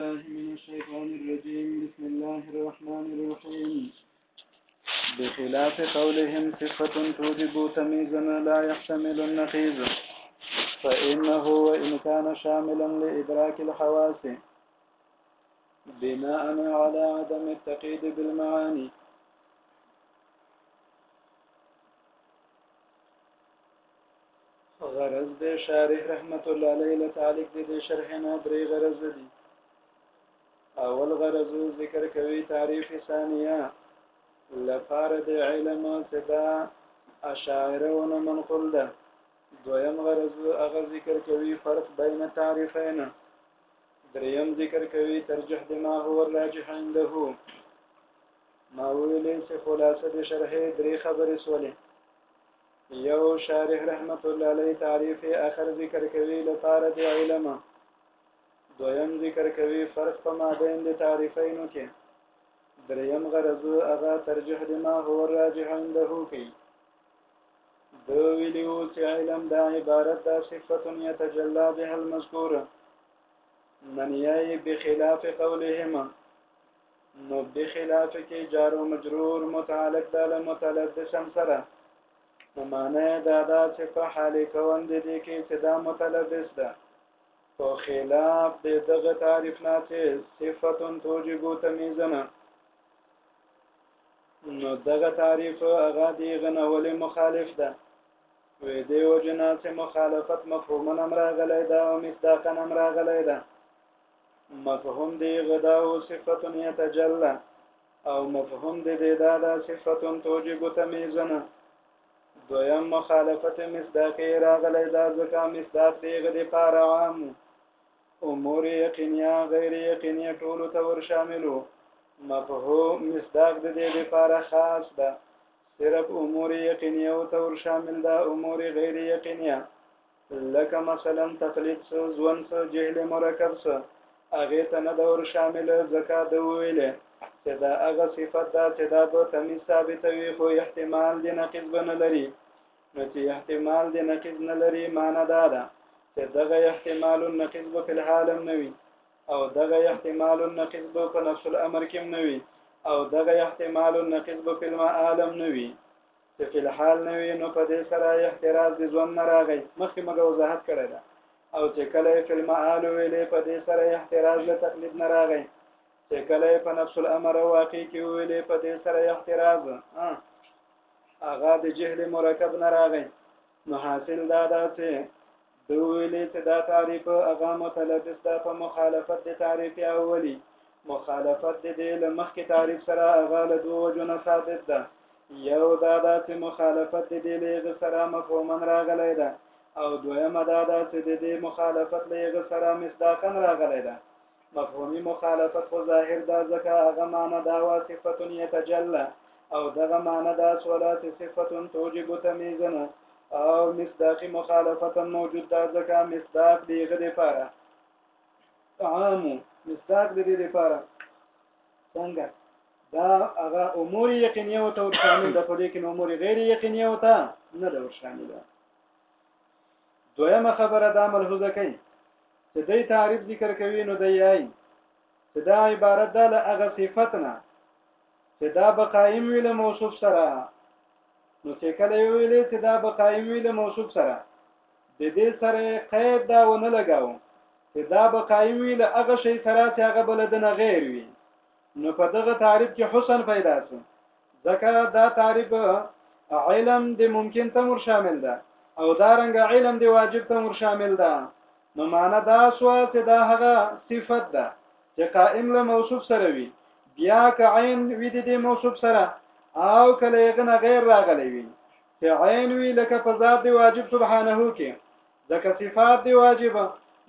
من الشيطان الرجيم بسم الله الرحمن الرحيم بخلاف قولهم صفة توجب تميزا لا يحتمل النقيز فإنه وإن كان شاملا لإدراك الحواس بناء على عدم التقييد بالمعاني غرض د شارح رحمت الله علیه له تعلق د دې شرح نه درې غرض دي اول غرض ذکر کوي تعریف ثانیه لپاره د علم چې دا اشاعره ونه منقول ده دویم غرض هغه ذکر کوي فرق بین تعریفین دریم ذکر کوي ترجح د ما هو الراجح عنده ما ویلې چې خلاصه د شرح درې خبرې سولې یو شارح رحمت الله علیه تعریف اخر ذکر کوي لپاره د علم دویم ذکر کوي فرق په مابین د تعریفینو کې دریم غرض هغه ترجیح د ما هو راجح عنده کوي د ویلیو چې علم دا عبارت دا صفت یتجلا بها المذکوره من یای بخلاف قولهما نو بخلاف کې جار او مجرور متعلق د متعلق د سم سره نو معنی دا دا چې په حال کون دي دي کې چې دا متعلق ده په خلاف د دغه تعریف نه چې صفاتون توجب تمیزنه نو دغه تعریف هغه دی غنولې مخالف ده وې دی وجنا چې مخالفت مفهوم نه مراغلې ده او مصداق نه مراغلې ده مفهوم دی غدا او صفت یتجلا او مفهوم دی دا دا صفت توجب تمیزنا دویم مخالفت مصداقی راغلی دا ځکه مصداق دی غدی پار عام امور یقینیا غیر یقینیا ټول ته ور شاملو مفهوم مصداق د دې لپاره خاص ده صرف امور یقینیه او تور شامل ده امور غیر یقینیه لکه مثلا تقلید سه ځوان سه جهل مرکب سه هغه ته نه دور شامل ځکه د ویلې چې دا هغه صفت ده چې دا به تمیز ثابتوي خو احتمال د نقیض به نه لري نو چې احتمال د نقیض نه لري معنی دا ده چې دغه احتمال النقیض به په الحال هم نه وي او دغه احتمال النقیض به په نفس الامر کې هم نه وي او دغه احتمال النقیض به په المعالم نه وي که فی الحال نه وي نو په دې سره احتراز د ځوند نه راغی مخکې موږ وضاحت کړی ده او چې کله یې فی المعال ویلې په دې سره احتراز له تقلید نه راغی چې کله یې په نفس الامر واقع کې ویلې په دې سره احتراز هغه د جهل مرکب نه راغی نو حاصل دا ده چې د ویلې چې دا تعریف هغه متلبس ده په مخالفت د تعریف اولی مخالفت د دې له مخکې تعریف سره هغه له دوه وجو نه ثابت ده یو دا ده چې مخالفت د دې له هغه سره مفهوما راغلی ده او دویمه دا ده چې د دې مخالفت له هغه سره مصداقا راغلی ده مفهومی مخالفت خو ظاهر دا ځکه هغه معنی دا وا صفت یتجلا او دغه معنی دا سولا چې صفت توجب تمیزن او مصداقی مخالفت موجود دا ځکه مصداق دیغه دی پاره عام مصداق دی دی پاره څنګه دا هغه امور یقینیه او تو شامل د پدې کې امور غیر یقینیه او تا نه ده شامل دویمه خبره دا ملحوظه کوي چې دی تعریف ذکر کوي نو دی یای چې دا عبارت ده له هغه صفت نه چې دا به قائم وي له موصوف سره نو چې کله یو ویل چې دا به قائم وي له موصوف سره د دې سره قید دا ونه لګاو چې دا به قائم وي له هغه شی سره چې هغه بلدنه غیر وي نو په دغه تعریف کې حسن پیدا شي ځکه دا تعریف علم د ممکن ته مر شامل ده او دا رنګ علم د واجب ته مر شامل ده نو معنا دا سو چې دا هغه صفت ده چې قائم له موصوف سره وي بیا که عین وي د دې موصوف سره او کله یې غیر راغلی وي چې عین وي لکه په ذات دی واجب سبحانه کې ځکه صفات دی واجبه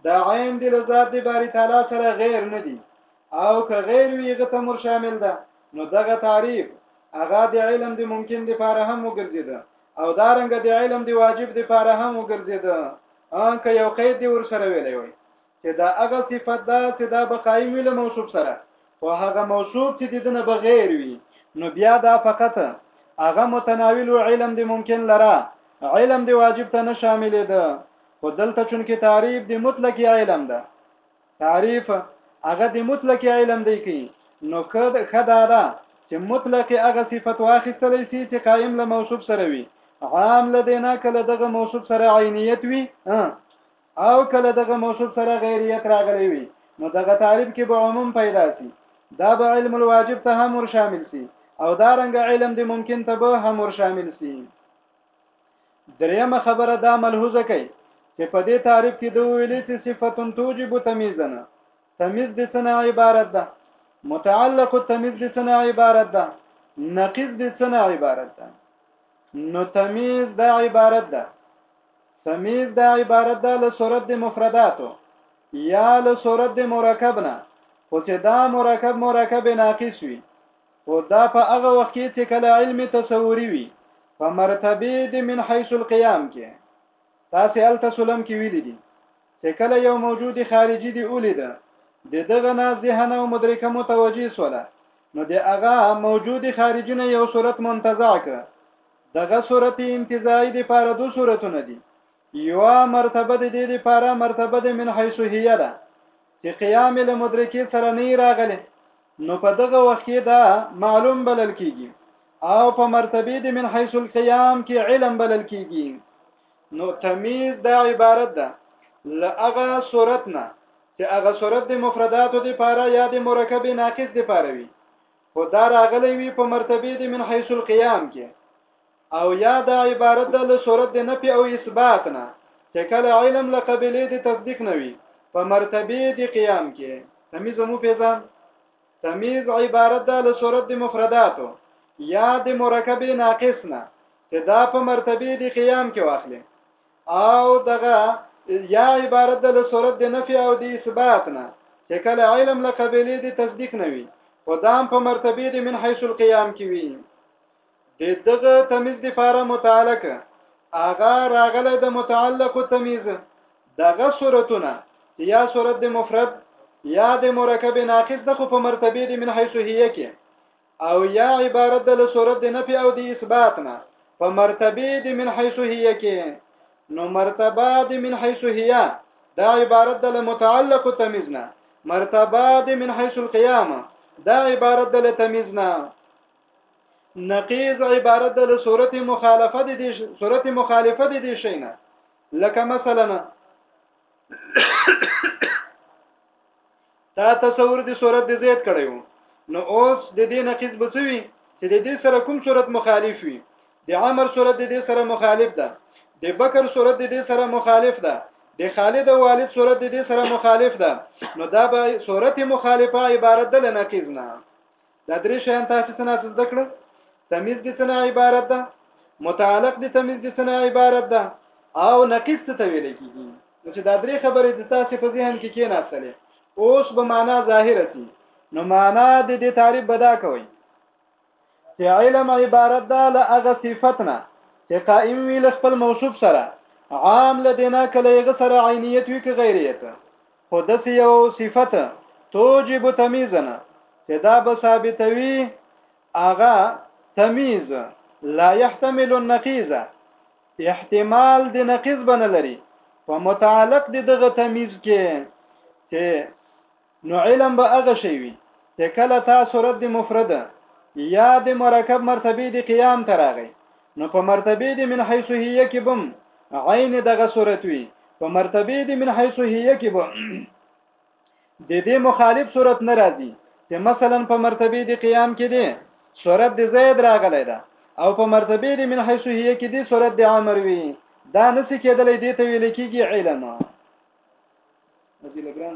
دا عین دی لذات دی باری تعالی سره غیر نه دی او که غیر وی غته مر شامل ده نو دغه تعریف هغه د علم دی ممکن دی پاره هم وګرځیده او دا رنګ دی علم دی واجب دی پاره هم وګرځیده ان که یو قید دی ور سره ویلی وای چې دا هغه صفت ده چې دا به قائم وي له موصوف سره او هغه موصوف چې د دنه بغیر وي نو بیا دا فقط هغه متناول او علم دی ممکن لره علم دی واجب ته نه شامل ده خو دلته چون کې تعریف دی مطلق علم ده تعریف هغه دی مطلق علم دی کی نو کد خدا ده چې مطلق هغه صفت واخیستل شي چې قائم له موصوف سره وي عام لدینا کله دغه موصوف سره عینیت وي او کله دغه موصوف سره غیر یک راغلی وي نو دغه تعریف کې به عموم پیدا سي دا به علم الواجب ته هم ور شامل سي او دا رنګ علم د ممکن ته به هم ور شامل سي دریمه خبره دا ملحوظه کوي چې په دې تعریف کې د ویلې چې صفاتون توجب تمیزنه تمیز د سنا عبارت ده متعلق تمیز د سنا عبارت ده نقیز د سنا عبارت ده نو تمیز دا عبارت ده تمیز دا عبارت ده له صورت د مفرداتو یا له صورت د مرکب نه خو چې دا مرکب مرکب ناقص وي خو دا په هغه وخت کې چې کله علم تصوري وي په مرتبه د من حيث القيام کې تاسو ال تسلم کې ویل دي چې کله یو موجود خارجي دی اولید د دغه نه ذهن او مدرکه متوجي سوله نو د هغه موجود خارجي نه یو صورت منتزع کړ دغه صورت انتزاعي د پاره دو صورتونه دي یو مرتبه د دې د پاره مرتبه د من حيث هي ده چې قیام له مدرکې سره نه راغله نو په دغه وخت کې دا معلوم بلل کیږي او په مرتبه د من حيث القيام کې علم بلل کیږي نو تمیز دا عبارت ده لغه صورت نه چې هغه صورت د مفرداتو د پاره یا د مرکب ناقص د پاره وي خو دا راغلی وي په مرتبه د من حيث القيام کې او یا دا عبارت ده له صورت د نفي او اثبات نه چې کله علم له قبلې د تصدیق نه وي په مرتبه د قیام کې تمیز مو پیژان تمیز عبارت ده له صورت د مفرداتو یا د مرکب ناقص نه چې دا په مرتبه د قیام کې واخلي او دغه یا عبارت د صورت د نفي او د اثبات نه چې کله علم له قبلې د تصدیق نه وي خو دام په مرتبه د من حيث القيام کې وي د دغه تمیز د فاره متعلق اغا راغله د متعلق تمیز دغه صورتونه یا صورت د مفرد یا د مرکب ناقص د خو په مرتبه د من حيث هي کې او یا عبارت د صورت د نفي او د اثبات نه په مرتبه د من حيث هي کې نو مرتبه د من حيث هي دا عبارت د متعلق تمیز نه مرتبه د من حيث القيامه دا عبارت د تمیز نه نقیز عبارت د صورت مخالفه د صورت مخالفه د دې شینه لکه مثلا تا تصور د صورت د زید کړی وو نو اوس د دې نقیض بچوي چې د دې سره کوم صورت مخالف وي د عمر صورت د دې سره مخالف ده د بکر صورت د دې سره مخالف ده د خالد او والد صورت د دې سره مخالف ده نو دا به صورت مخالفه عبارت ده لنقیض نه دا درې شیان تاسو څنګه څه زده کړل تمیز د څنګه عبارت ده متعلق د تمیز د څنګه عبارت ده او نقیص څه ویل کیږي نو چې دا درې خبرې د تاسو په ذهن کې کې ناسلې اوس به معنا ظاهره سي نو معنا د دې تعریف بدا کوي چې علم عبارت ده له هغه صفتنا چې قائم وي له خپل موصوف سره عام لدینا کله یې سره عینیت وي که غیریت خو داسې یو صفت توجب تمیزنه چې دا به ثابتوي اغه تمیز لا يحتمل النقيض احتمال د نقیض بنه لري په متعلق د دغه تمیز کې چې نو علم به هغه شی وي چې کله تاسو رد مفرده یا د مرکب مرتبه د قیام تراغی نو په مرتبه دې من حيث هي کې بم عین دغه صورت وي په مرتبه دې من حيث هي کې بم د دې مخالف صورت ناراضي چې مثلا په مرتبه دې قیام کې دي صورت دې زید راغلی ده او په مرتبه دې من حيث هي کې دي صورت دې امر وي دا نس کېدلې دې ته ویل کېږي علم مزیل ګران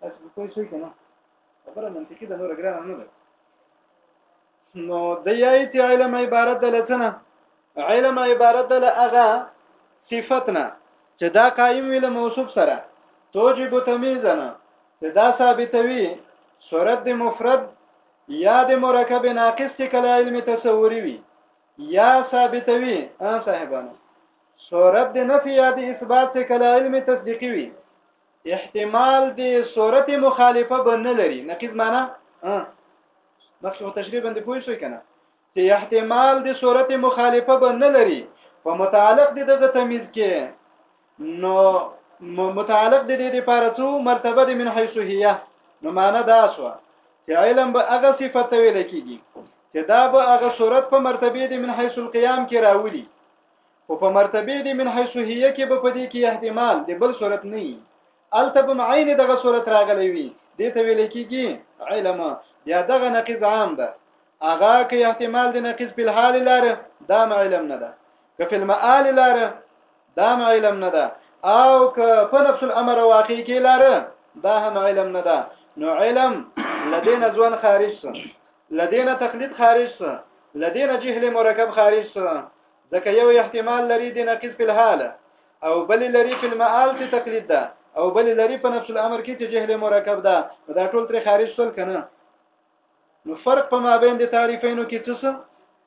تاسو کوی شئ کنه خبره منطقي ده نور ګران نه ده نو د یایت علم عبارت ده لسنه علم عبارت ده لغه صفتنا چې دا قائم ویل موصوف سره توجب تمیزنا چې دا ثابتوي صورت د مفرد یا د مرکب ناقص چې کله علم تصوری وي یا ثابتوي ا صاحبانو صورت د نفي یا د اثبات چې کله علم تصدیقي وي احتمال د صورت مخالفه بنه لري نقیز معنی نقش او تشریح باندې پوه شئ کنه چې احتمال د صورت مخالفه به نه لري په متعلق د دغه تمیز کې نو متعلق د دې لپاره څو مرتبه د من حيث هي نو معنا دا شو چې علم به هغه صفت ویل کیږي چې دا به هغه صورت په مرتبه د من حيث القيام کې راولي او په مرتبه د من حيث هي کې به پدې کې احتمال د بل صورت نه الته په معین دغه صورت راغلی وي دې ته ویل کېږي علم بیا دغه نقیض عام ده هغه کې احتمال د نقیض په حال لاره دا علم نه ده که په المآل لاره دا علم نه ده او که په نفس الامر واقع کې لاره دا هم علم نه ده نو علم لدین ځوان خارج سره لدین تقلید خارج سره لدین جهل مرکب خارج سره ځکه یو احتمال لري د نقیض په الحال او بل لري په المعال کې تقلید ده او بل لري په نفس الامر کې چې جهل مرکب ده دا ټول تر خارج شول کنه نو فرق په مابین د تعریفینو کې څه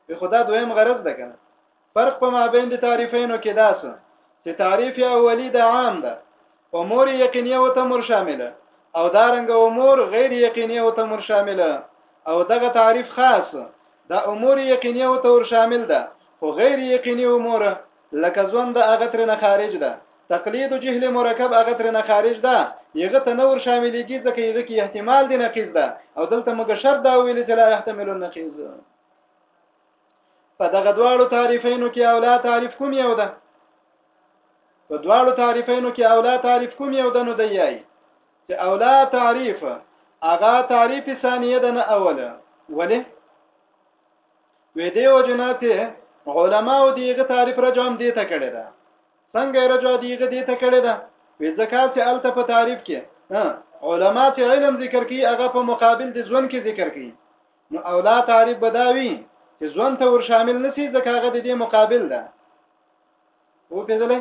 په خدا دویم غرض ده کنه فرق په مابین د تعریفینو کې دا څه چې تعریف اولی د عام ده و مور یقینیه او تمر شامله او دارنګ و مور غیر یقینیه او تمر شامله او دغه تعریف خاص دا امور یقینیه او تور شامل ده خو غیر یقینی امور لکه ځوند د هغه تر نه خارج ده تقلید جهل مرکب هغه تر نه خارج ده یغه تنور شاملېږي ځکه یغه کې احتمال دی نقیز ده او دلته موږ شرط دا ویل چې لا يحتمل النقیز په دغه دواړو تعریفینو کې او لا تعریف کوم یو ده په دواړو تعریفینو کې اولا تعریف کوم یو دنو دی یای چې اولا تعریف اغا تعریف ثانیه دنه اوله ولی وې دی او جناته علما او دیغه تعریف رجام دی ته کړی دا څنګه رجا دیغه دی ته کړی دا وې ځکه چې الته په تعریف کې علما چې علم ذکر کوي هغه په مقابل د ځوان کې ذکر کوي نو اولا تعریف بداوی چې ځوان ته ور شامل نسی ځکه هغه د دې مقابل ده او پیدلې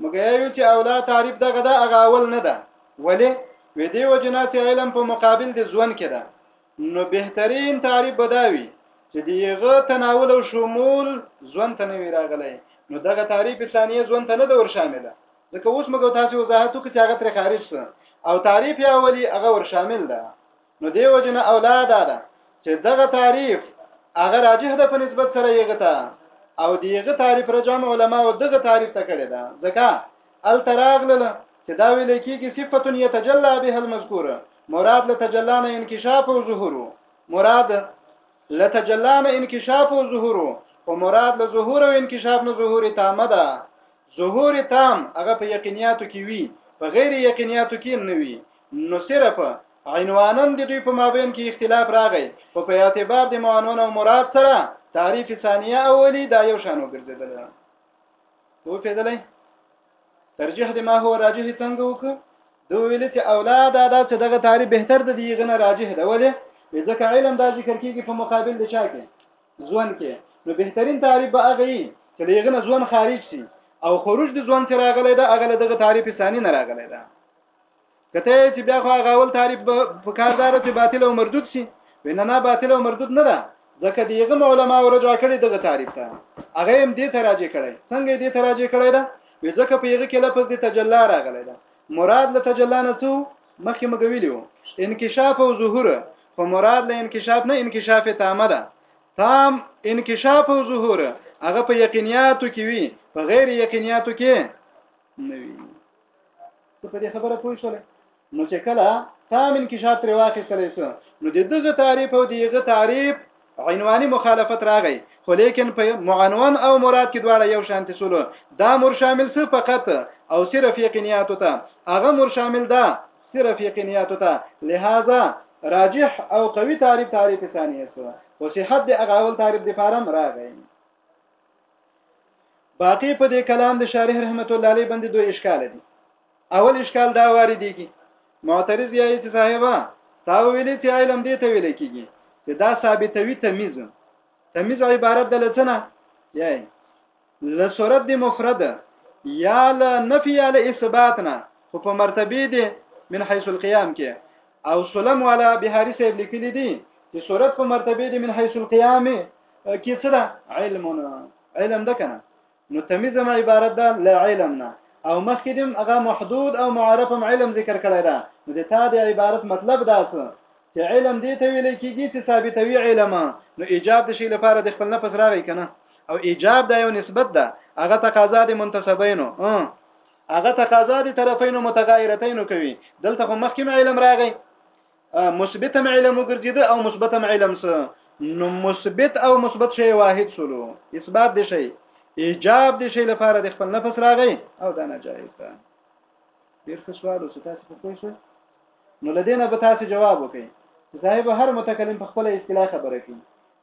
موږ یو چې اولا تعریف دغه دا هغه اول نه ده ولی وې دی وجنا چې علم په مقابل د ځوان کې ده نو بهترین تعریف بداوي چې دیغه تناول او شمول ځوان ته نه وی راغلی نو دغه تعریف ثانیه ځوان ته نه ده ور شامله ځکه اوس موږ تاسو وضاحت وکړو چې هغه تر خارج څه او تعریف اولی هغه ور شامل ده نو دی وجه نه اولاد ده چې دغه تعریف هغه راجح ده په نسبت سره یغه ته او دیغه تعریف رجام علما او دغه تعریف ته کړی ده ځکه التراغلل چې دا ویل کېږي صفت یتجلا به المذکور مراد له تجلا نه انکشاف او ظهور مراد له تجلا نه انکشاف او ظهور او مراد له ظهور او انکشاف نه ظهور تامه ده ظهور تام هغه په یقینیاتو کې وي په غیر یقینیاتو کې نه وي نو صرف عنوانن د دوی په مابین کې اختلاف راغی خو په اعتبار د معنون او مراد سره تعریف ثانیه اولی دا یو شان وګرځیدل وو پیدلې ترجیح د ما هو راجح څنګه وک دوی ویل چې اولاد دا چې دغه تعریف بهتر د دیغه نه راجح ده ولې ځکه علم دا ذکر کیږي په مقابل د چا کې ځوان کې نو بهترین تعریف به هغه یي چې لږه نه ځوان خارج شي او خروج د ځوان سره راغلی دا هغه دغه تعریف ثاني نه راغلی دا کته چې بیا خو هغه اول تعریف په کاردار چې باطل او مردود شي وینه نه باطل او مردود نه ده ځکه دیغه علماء ورجا کړی دغه تعریف ته هغه هم دې تراجه کړی څنګه دې تراجه کړی دا ځکه په یغه کې لفظ د تجلا راغلی دا مراد له تجلا نه څو مخکې موږ ویلي وو انکشاف او ظهور خو مراد له انکشاف نه انکشاف تامه ده تام انکشاف او ظهور هغه په یقینیاتو کې وي په غیر یقینیاتو کې نه وي ته په دې خبره پوه شولې نو چې کله تام انکشاف تر واخیستلې شو نو د دغه تعریف او دغه تعریف عنواني مخالفت راغی خو لیکن په معنون او مراد کې دواړه یو شانتي سولو دا مر شامل څه فقط او صرف یقینیات ته هغه مر شامل ده صرف یقینیات ته لہذا راجح او قوي تعریف تعریف ثانیه سو او صحت د هغه اول تعریف د فارم راغی باقی په دې کلام د شارح رحمت الله علیه باندې دوه اشکال دي اول اشکال دا واردېږي معترض یې چې صاحبہ تا ویلې چې علم دې ته ویل کېږي چې دا ثابتوي تمیز تمیز عبارت د لڅنه یې له صورت د مفرد یا له نفي یا له اثبات نه خو په مرتبه دي من حيث القيام کې او سلم والا بهاري صاحب لیکلي دي چې صورت په مرتبه دي من حيث القيام کې څه ده علم علم ده کنه نو تمیز ما عبارت ده لا علم نه او مخکې دم هغه محدود او معرف علم ذکر کړی دا نو د تا د عبارت مطلب دا څه چې علم دې ته ویل کېږي چې ثابتوي علم نو ایجاب د شی لپاره د خپل نفس راغی کنه او ایجاب دا یو نسبت ده هغه تقاضا د منتسبینو هغه تقاضا د طرفینو متغایرتینو کوي دلته خو مخکې علم راغی مثبت هم علم وګرځیده او مثبت هم علم سره نو مثبت او مثبت شی واحد سولو اثبات دي شي ایجاب دي شي لپاره د خپل نفس راغی او دا ناجایز ده ډیر ښه سوال او تاسو په کوی شو نو لدینه به تاسو جواب وکړئ صاحب هر متکلم په خپل اصطلاح خبره کوي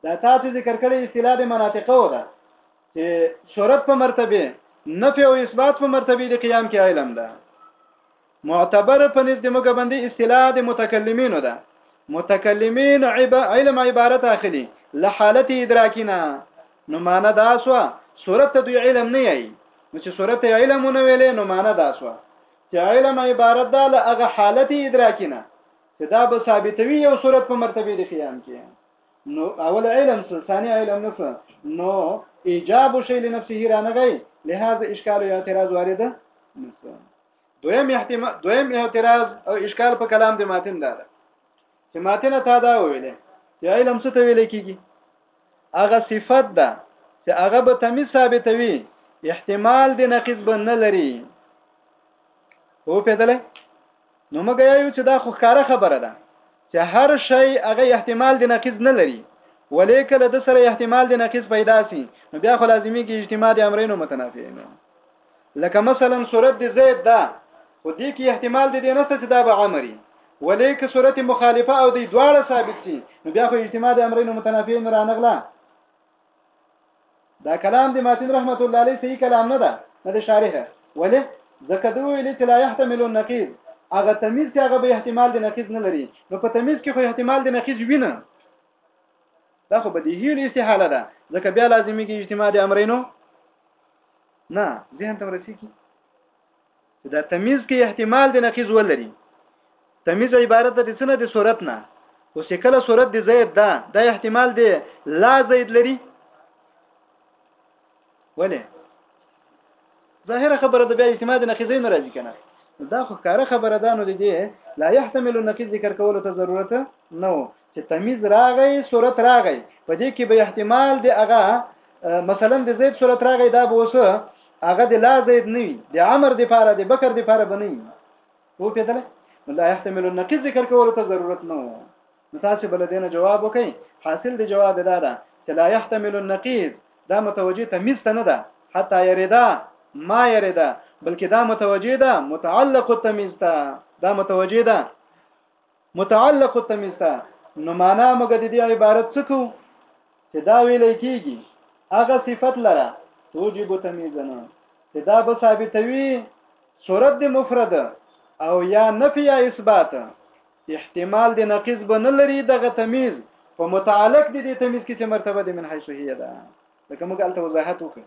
دا تاسو ذکر کړی اصطلاح د مناطقه و ده چې شهرت په مرتبه نفي او اثبات په مرتبه د قیام کې علم ده معتبر په نزد موږ باندې اصطلاح د متکلمینو ده متکلمین عب علم عبارت اخلي له حالت ادراکینا نو معنا دا سو صورت دوی علم نه یي نو چې صورت علم نه ویلې نو معنا دا سو چې علم عبارت ده له هغه حالت ادراکینا چې دا به ثابتوي یو صورت په مرتبه د خیام کې نو اول علم څه ثاني علم نه څه نو ایجاب شی لنفسه رانغی لهذا اشکال او اعتراض وارده نشته دویم احتمال دویم اعتراض او اشکال په کلام د ماتن دا ده چې ماتن ته دا ویلې چې علم څه ته ویل کیږي هغه صفت ده چې هغه به تمیز ثابتوي احتمال د نقیض به نه لري هو پیدلې نو موږ یو چې دا خو ښکاره خبره ده چې هر شی هغه احتمال د نقیض نه لري ولې کله د سره احتمال د نقیض پیدا سي نو بیا خو لازمي کې اجتماع د امرینو متنافي نه لکه مثلا صورت د زید دا خو دې کې احتمال دې نشته چې دا به امري ولې که صورت مخالفه او دې دواړه ثابت شي نو بیا خو اجتماع د امرین متنافین رانغله دا کلام د ماتن رحمت الله علیه صحیح کلام نه ده نه د شارح ولې ځکه دوی ویلي چې لا يحتمل النقيض هغه تمیز چې هغه به احتمال د نقیض نه لري نو په تمیز کې خو احتمال د نقیض وینه دا خو بدیهی استحاله ده ځکه بیا لازمي کې اجتماع د امرینو نه ذهن ته رسیږي چې دا تمیز کې احتمال د نقیز ولري تمیز عبارت د څه نه د صورت نه او شکل صورت د زید دا دا احتمال دی لا زید لري ولې ظاهره خبره د بیا اعتماد نقیزې نه راځي کنه دا خو کاره خبره ده نو دې لا يحتمل النقيض ذکر کولو ته ضرورت نه چې تمیز راغی صورت راغی په دې کې به احتمال دی هغه مثلا د زید صورت راغی دا به اوسه هغه د لا زید نه وي د عمر د پاره د بکر د پاره بنوي وو پیدل لا يحتمل النقيض ذکر کول ته ضرورت نه وو نو تاسو بل دینه جواب وکئ حاصل د جواب دا ده چې لا يحتمل النقيض دا متوجه تمیز ته نه ده حتی یریدا ما یریدا بلکې دا متوجه ده متعلق التمیز ته دا متوجه ده متعلق التمیز ته نو معنا موږ د دې عبارت څه کوو چې دا ویل کېږي هغه صفت لره توجب تمیزنه چې دا به ثابتوي صورت د مفرد او یا نفی یا اثبات احتمال د نقیض به نه لري دغه تمیز په متعلق د دې تمیز کې چې مرتبه د من حیث هي ده لکه موږ الته وضاحت وکړو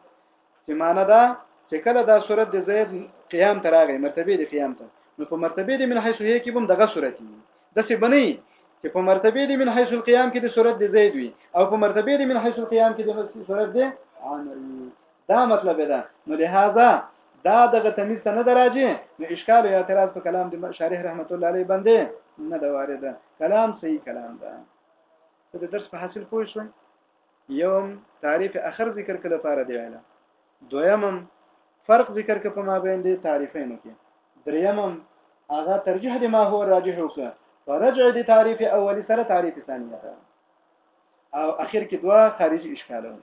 چې معنی دا چې کله دا صورت د زید قیام ته راغی مرتبه د قیام ته نو په مرتبه د من حيث هي کې هم دغه صورت دی د څه بنئ چې په مرتبه د من حيث القيام کې د صورت د زید وي او په مرتبه د من حيث القيام کې د صورت د عامر دا مطلب ده نو لهدا دا دغه تمیز ته نه دراجي نو اشکال یا اعتراض په کلام د شارح رحمت الله علیه باندې نه دا وارده کلام صحیح کلام ده ته د درس په حاصل پوه شوئ یوم تعریف اخر ذکر کله پاره دی ویلا دویمم فرق ذکر ک په مابین دی تعریفینو کې دریمم هغه ترجیح دی ما هو راجح وکړه فرجع دی تعریف اولی سره تعریف ثانیه او اخر کې دوا خارجي اشکالونه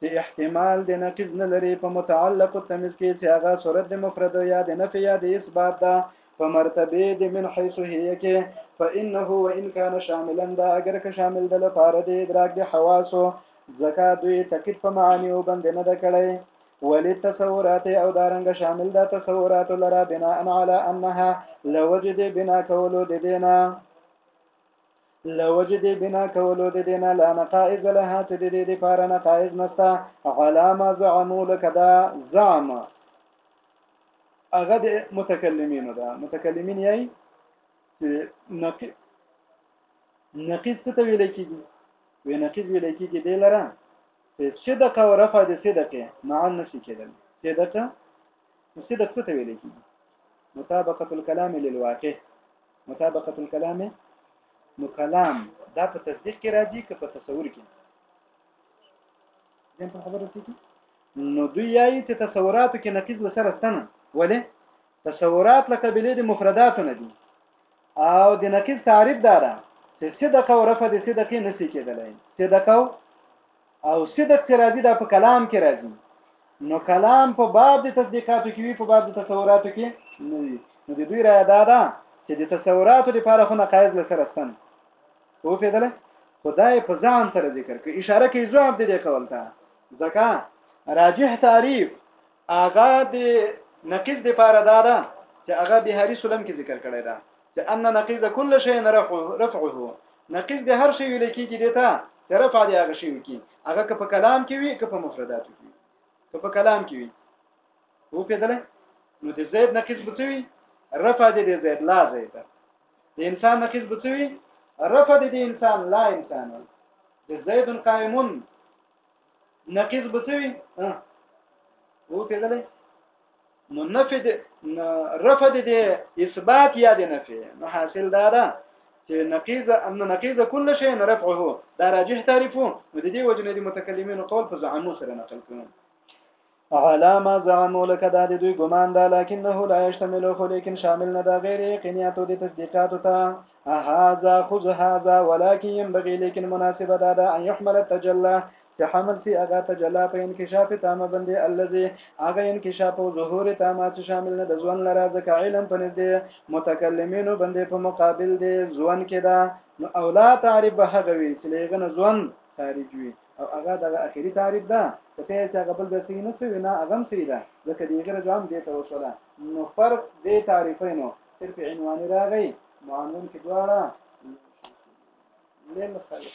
چې احتمال د نقیض نه لري په متعلق التمیز کې چې هغه صورت د مفرد یا د نفي یا د اثبات ده په مرتبه د من حيث هي کې فانه وان كان شاملا دا اگر که شامل د لپاره د ادراک د حواسو ځکه دوی تکید په معانی او بند نه ده کړی ولی تصورات او دارنګ شامل د دا تصورات لرا بناء علی انها لوجد بنا کولو د دینه لوجه دی بنا کولو د دینه لا نقائز لها چې د دې لپاره نقائز نستا علامه زعمو لکه دا زعم هغه د متکلمینو ده متکلمین یې چې نقی نقیز څه ته ویل کېږي وی نقیز ویل کېږي دی لره چې صدقه او رفع د صدقه معا نشي کېدل صدقه صدق څه ته ویل کېږي مطابقه الكلام للواقع مطابقه الكلام نو کلام دا په تصدیق کې راځي که په تصور کې ځین په خبره سيږي نو دوی یایي چې تصوراتو کې نقیض وسره ستنه ولې تصورات لکه بلې د مفرداتو نه دي او د نقیض تعریف دارا چې صدقه او رفع د صدقې نسی کېدلای صدقه او صدق چې راځي دا په کلام کې راځي نو کلام په باب د تصدیقاتو کې وي په باب د تصوراتو کې نه وي نو د دوی رایه دا ده چې د تصوراتو لپاره خو نقایض له سره ستن خو پیدل خدای په ځان سره ذکر کوي اشاره کوي ځواب دې دې کول تا ځکه راجح تعریف هغه د نقیض لپاره دا ده چې هغه بهاري سلم کې ذکر کړی ده لأن نقيض كل شيء رفعه نقيض د هر شي ویل کېږي دی ته چې رفع دی هغه شي وکي هغه که په کلام کې وي که په مفرداتو کې وي که په کلام کې وي وو پیدل نو د زید نقیض بچوي رفع د زید لا زید د انسان نقیض بچوي رفع د انسان لا انسان د زید قائمون ناقص بسوي ها وو تدلې نو نفي د رفع د اثبات یا د نفي نو حاصل دا ده چې نقيزه ان نقيزه كل شيء رفعه دا راجح تعرفو نو د دې وجنه د متکلمینو قول په زعمو سره نقل کوم علا ما زعمو لکه دا د دوی ګمان ده لکنه لا یشتمل خو لیکن شامل نه ده غیر یقینیات او د تصدیقات ته هاذا خذ هاذا ولكن ينبغي لیکن مناسبه ده دا ان يحمل التجلى چې حمل سي هغه تجلا په انکشاف تامه باندې الذي هغه انکشاف او ظهور تامه چې شامل نه د ځوان لره ځکه علم په نس دي متکلمینو باندې په مقابل دي ځوان کې ده نو اولا تعریف به هغه وي چې لغنه ځوان خارج وي او هغه دغه اخري تعریف ده که ته یې چې هغه بل ځای صحیح نه شوی نه هغه هم صحیح ده ځکه دهغې رجوع هم دې ته وشوله نو فرق دې تعریفینو صرف عنواني راغی معنون کې دواړه للخلق